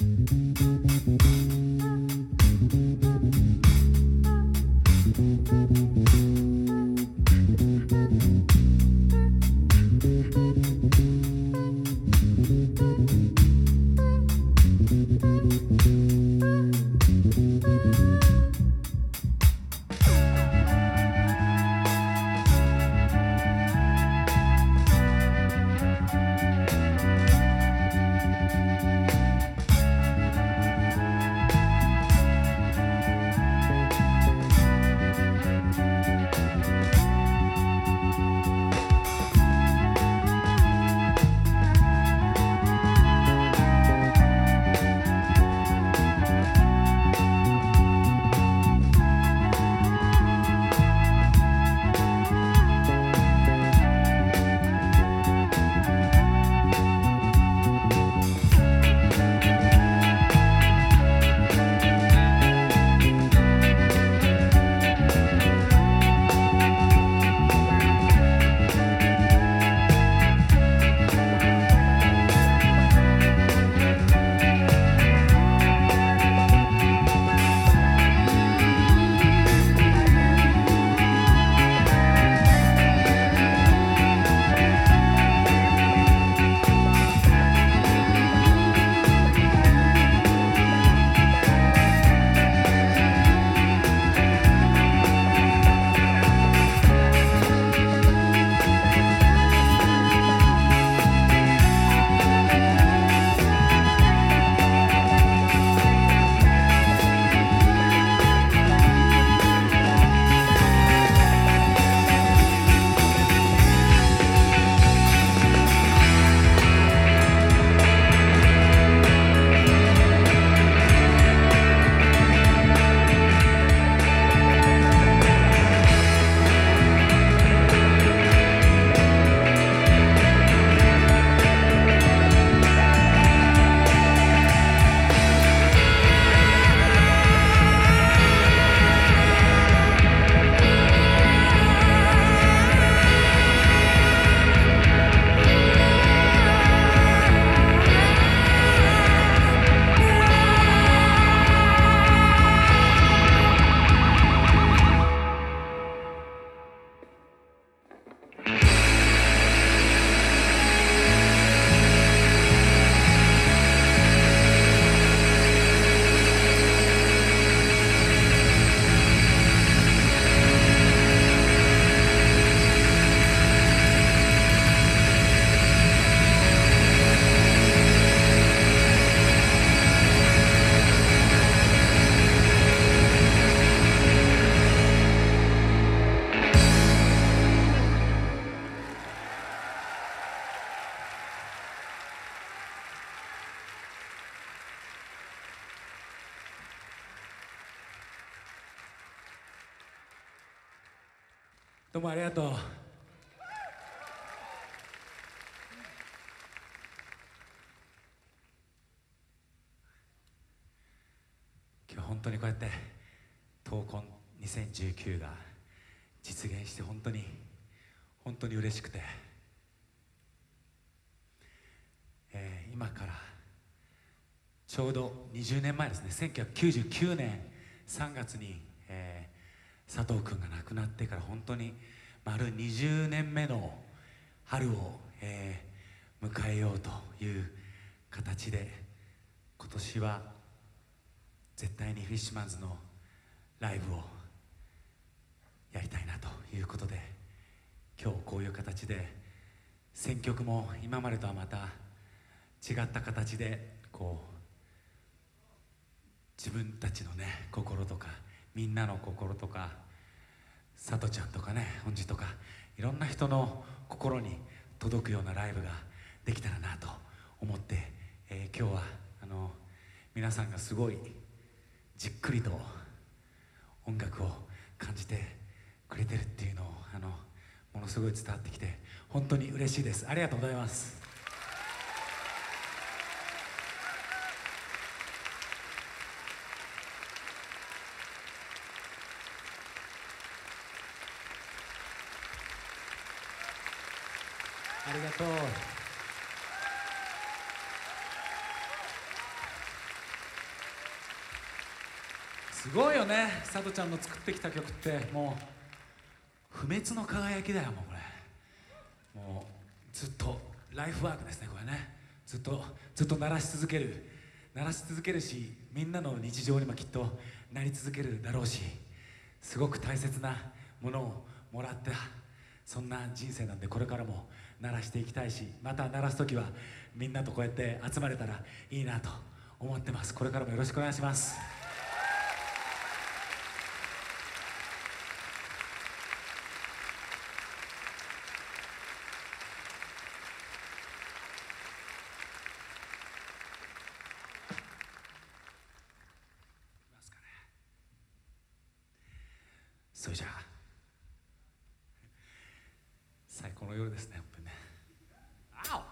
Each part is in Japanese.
Thank you. どうもありがとう。今日本当にこうやって闘魂2019が実現して本当に本当に嬉しくて、えー今からちょうど20年前ですね。1999年3月に、えー佐藤君が亡くなってから本当に丸20年目の春を、えー迎えようという形で今年は絶対にフィッシュマンズのライブをやりたいなということで今日こういう形で選曲も今までとはまた違った形でこう自分たちのね心とかみんなの心とかさとちゃんとかね本日とかいろんな人の心に届くようなライブができたらなと思って、えー今日はあの皆さんがすごいじっくりと音楽を感じてくれてるっていうのをあのものすごい伝わってきて本当に嬉しいです。ありがとうございます。りがとう。すごいよね佐藤ちゃんの作ってきた曲ってもう不滅の輝きだよもうこれ。もうずっとライフワークですねこれね。ずっとずっと鳴らし続ける。鳴らし続けるしみんなの日常にもきっとなり続けるだろうしすごく大切なものをもらったそんな人生なんでこれからも鳴らしていきたいしまた鳴らす時はみんなとこうやって集まれたらいいなと思ってます。これからもよろしくお願いします。それじゃあ最高の夜ですね本当にねあ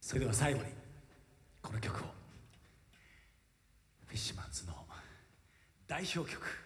おそれでは最後にこの曲をフィッシュマンズの代表曲「